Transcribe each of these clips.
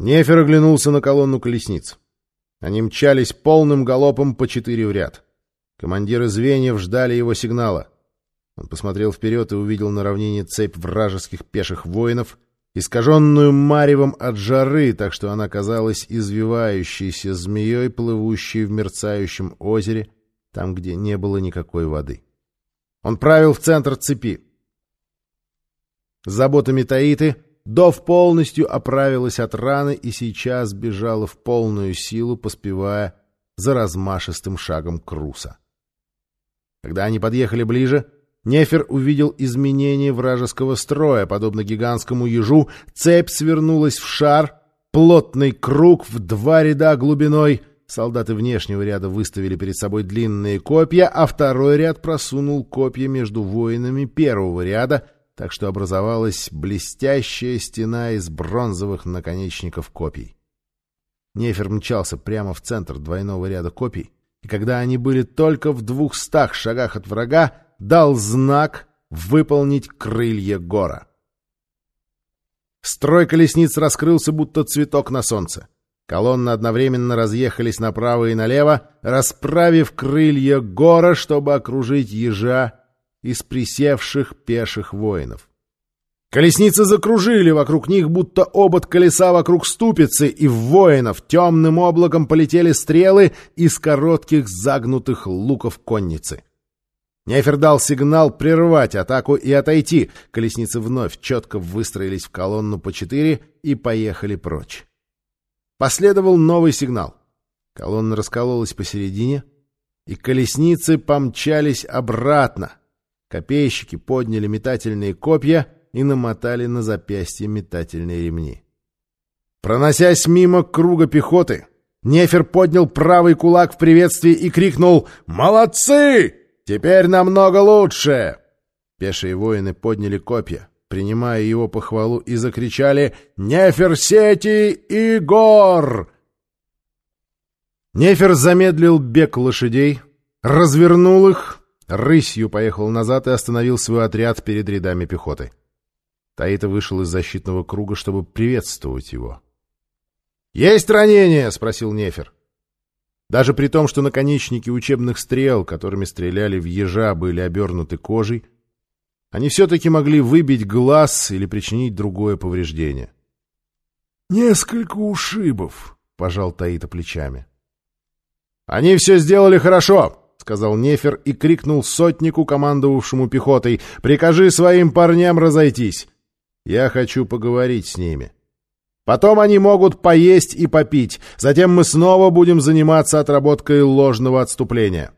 Нефер оглянулся на колонну колесниц. Они мчались полным галопом по четыре в ряд. Командиры звеньев ждали его сигнала. Он посмотрел вперед и увидел на равнине цепь вражеских пеших воинов, искаженную маревом от жары, так что она казалась извивающейся змеей, плывущей в мерцающем озере, там, где не было никакой воды. Он правил в центр цепи. Заботами Таиты Дов полностью оправилась от раны и сейчас бежала в полную силу, поспевая за размашистым шагом Круса. Когда они подъехали ближе, Нефер увидел изменение вражеского строя. Подобно гигантскому ежу, цепь свернулась в шар, плотный круг в два ряда глубиной. Солдаты внешнего ряда выставили перед собой длинные копья, а второй ряд просунул копья между воинами первого ряда — так что образовалась блестящая стена из бронзовых наконечников копий. Нефер мчался прямо в центр двойного ряда копий, и когда они были только в двухстах шагах от врага, дал знак выполнить крылья гора. Строй колесниц раскрылся, будто цветок на солнце. Колонны одновременно разъехались направо и налево, расправив крылья гора, чтобы окружить ежа из присевших пеших воинов. Колесницы закружили вокруг них, будто обод колеса вокруг ступицы, и в воинов темным облаком полетели стрелы из коротких загнутых луков конницы. Нефер дал сигнал прервать атаку и отойти. Колесницы вновь четко выстроились в колонну по четыре и поехали прочь. Последовал новый сигнал. Колонна раскололась посередине, и колесницы помчались обратно, Копейщики подняли метательные копья и намотали на запястье метательные ремни. Проносясь мимо круга пехоты, Нефер поднял правый кулак в приветствии и крикнул «Молодцы! Теперь намного лучше!» Пешие воины подняли копья, принимая его похвалу, и закричали «Нефер Сети и Гор!» Нефер замедлил бег лошадей, развернул их Рысью поехал назад и остановил свой отряд перед рядами пехоты. Таита вышел из защитного круга, чтобы приветствовать его. «Есть ранение?» — спросил Нефер. Даже при том, что наконечники учебных стрел, которыми стреляли в ежа, были обернуты кожей, они все-таки могли выбить глаз или причинить другое повреждение. «Несколько ушибов», — пожал Таита плечами. «Они все сделали хорошо!» — сказал Нефер и крикнул сотнику, командовавшему пехотой. «Прикажи своим парням разойтись. Я хочу поговорить с ними. Потом они могут поесть и попить. Затем мы снова будем заниматься отработкой ложного отступления».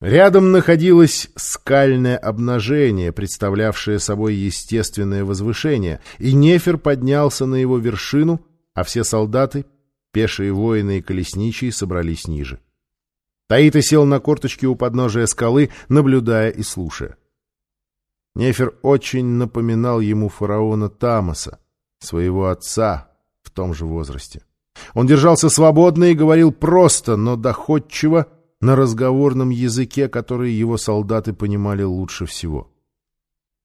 Рядом находилось скальное обнажение, представлявшее собой естественное возвышение, и Нефер поднялся на его вершину, а все солдаты, пешие воины и колесничие собрались ниже. Таита сел на корточки у подножия скалы, наблюдая и слушая. Нефер очень напоминал ему фараона Тамаса, своего отца в том же возрасте. Он держался свободно и говорил просто, но доходчиво, на разговорном языке, который его солдаты понимали лучше всего.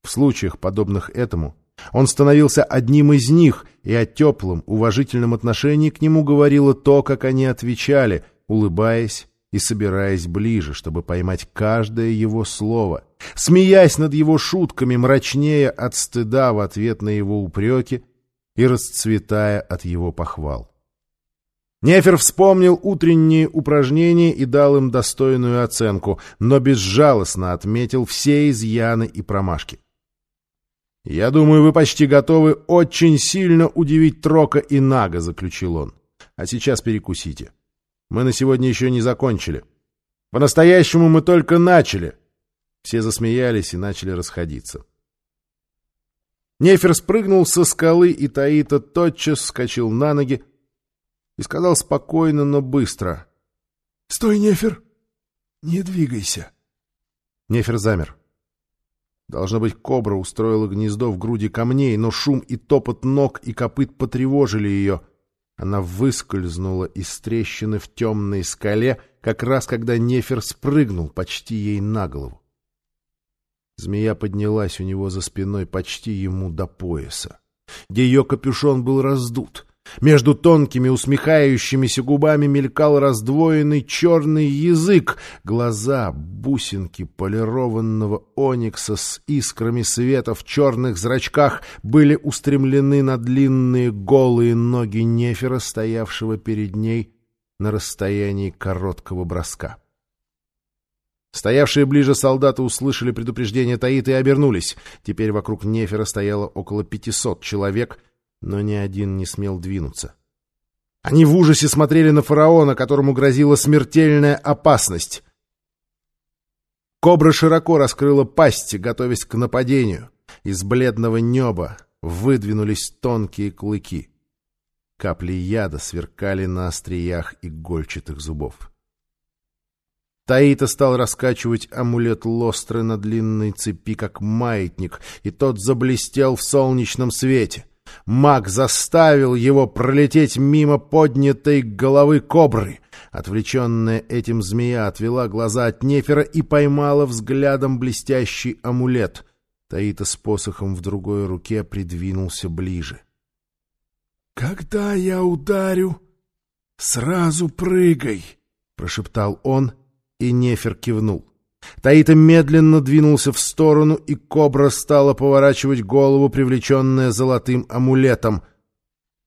В случаях, подобных этому, он становился одним из них, и о теплом, уважительном отношении к нему говорило то, как они отвечали, улыбаясь и собираясь ближе, чтобы поймать каждое его слово, смеясь над его шутками, мрачнее от стыда в ответ на его упреки и расцветая от его похвал. Нефер вспомнил утренние упражнения и дал им достойную оценку, но безжалостно отметил все изъяны и промашки. «Я думаю, вы почти готовы очень сильно удивить Трока и Нага», — заключил он. «А сейчас перекусите». Мы на сегодня еще не закончили. По-настоящему мы только начали. Все засмеялись и начали расходиться. Нефер спрыгнул со скалы, и Таита тотчас вскочил на ноги и сказал спокойно, но быстро. — Стой, Нефер! Не двигайся! Нефер замер. Должно быть, кобра устроила гнездо в груди камней, но шум и топот ног и копыт потревожили ее — она выскользнула из трещины в темной скале, как раз когда Нефер спрыгнул почти ей на голову. Змея поднялась у него за спиной почти ему до пояса. Ее капюшон был раздут. Между тонкими усмехающимися губами мелькал раздвоенный черный язык, глаза, бусинки полированного оникса с искрами света в черных зрачках были устремлены на длинные голые ноги Нефера, стоявшего перед ней на расстоянии короткого броска. Стоявшие ближе солдаты услышали предупреждение Таита и обернулись. Теперь вокруг Нефера стояло около пятисот человек — но ни один не смел двинуться. Они в ужасе смотрели на фараона, которому грозила смертельная опасность. Кобра широко раскрыла пасть, готовясь к нападению. Из бледного неба выдвинулись тонкие клыки. Капли яда сверкали на остриях игольчатых зубов. Таита стал раскачивать амулет Лостры на длинной цепи, как маятник, и тот заблестел в солнечном свете. Маг заставил его пролететь мимо поднятой головы кобры. Отвлеченная этим змея отвела глаза от Нефера и поймала взглядом блестящий амулет. Таита с посохом в другой руке придвинулся ближе. — Когда я ударю, сразу прыгай! — прошептал он, и Нефер кивнул. Таита медленно двинулся в сторону, и кобра стала поворачивать голову, привлеченная золотым амулетом.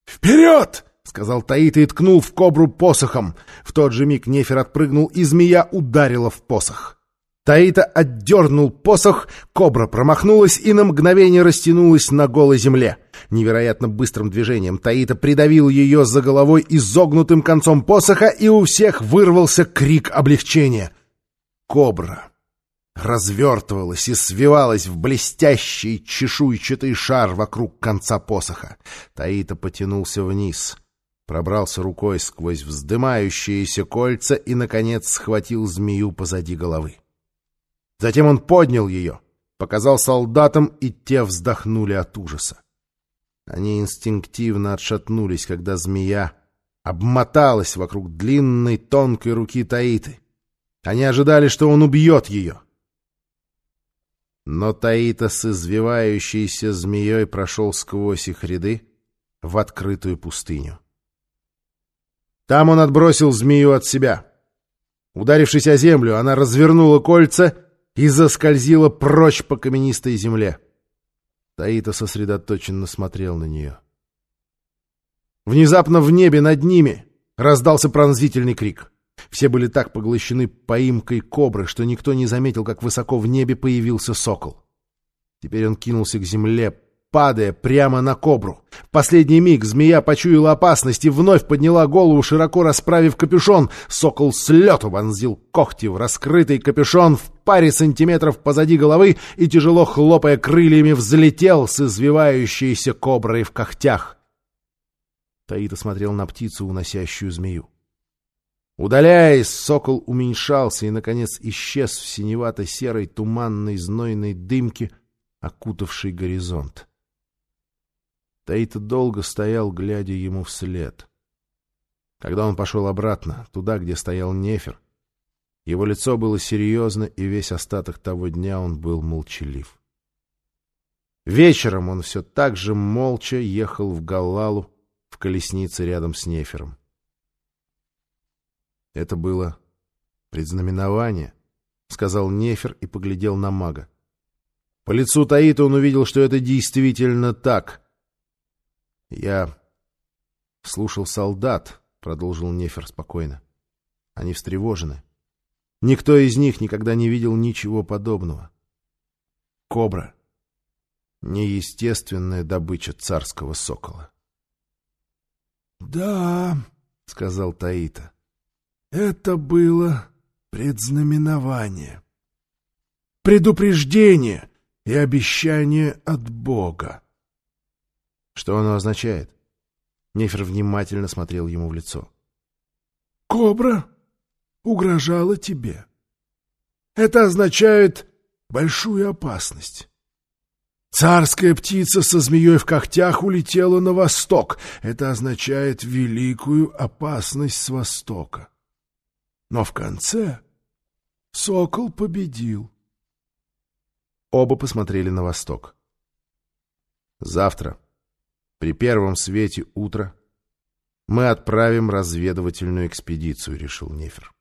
«Вперед!» — сказал Таита и ткнул в кобру посохом. В тот же миг Нефер отпрыгнул, и змея ударила в посох. Таита отдернул посох, кобра промахнулась и на мгновение растянулась на голой земле. Невероятно быстрым движением Таита придавил ее за головой изогнутым концом посоха, и у всех вырвался крик облегчения — кобра развертывалась и свивалась в блестящий чешуйчатый шар вокруг конца посоха. Таита потянулся вниз, пробрался рукой сквозь вздымающиеся кольца и, наконец, схватил змею позади головы. Затем он поднял ее, показал солдатам, и те вздохнули от ужаса. Они инстинктивно отшатнулись, когда змея обмоталась вокруг длинной тонкой руки Таиты. Они ожидали, что он убьет ее. Но Таита с извивающейся змеей прошел сквозь их ряды в открытую пустыню. Там он отбросил змею от себя. Ударившись о землю, она развернула кольца и заскользила прочь по каменистой земле. Таита сосредоточенно смотрел на нее. Внезапно в небе над ними раздался пронзительный крик — все были так поглощены поимкой кобры, что никто не заметил, как высоко в небе появился сокол. Теперь он кинулся к земле, падая прямо на кобру. В последний миг змея почуяла опасность и вновь подняла голову, широко расправив капюшон. Сокол с лету вонзил когти в раскрытый капюшон в паре сантиметров позади головы и, тяжело хлопая крыльями, взлетел с извивающейся коброй в когтях. Таита смотрел на птицу, уносящую змею. Удаляясь, сокол уменьшался и, наконец, исчез в синевато-серой туманной знойной дымке, окутавшей горизонт. Таита долго стоял, глядя ему вслед. Когда он пошел обратно, туда, где стоял Нефер, его лицо было серьезно, и весь остаток того дня он был молчалив. Вечером он все так же молча ехал в Галлалу в колеснице рядом с Нефером. Это было предзнаменование, — сказал Нефер и поглядел на мага. По лицу Таита он увидел, что это действительно так. — Я слушал солдат, — продолжил Нефер спокойно. Они встревожены. Никто из них никогда не видел ничего подобного. Кобра — неестественная добыча царского сокола. — Да, — сказал Таита. Это было предзнаменование, предупреждение и обещание от Бога. Что оно означает? Нефер внимательно смотрел ему в лицо. Кобра угрожала тебе. Это означает большую опасность. Царская птица со змеей в когтях улетела на восток. Это означает великую опасность с востока. Но в конце сокол победил. Оба посмотрели на восток. Завтра При первом свете утра мы отправим разведывательную экспедицию, решил Нефер.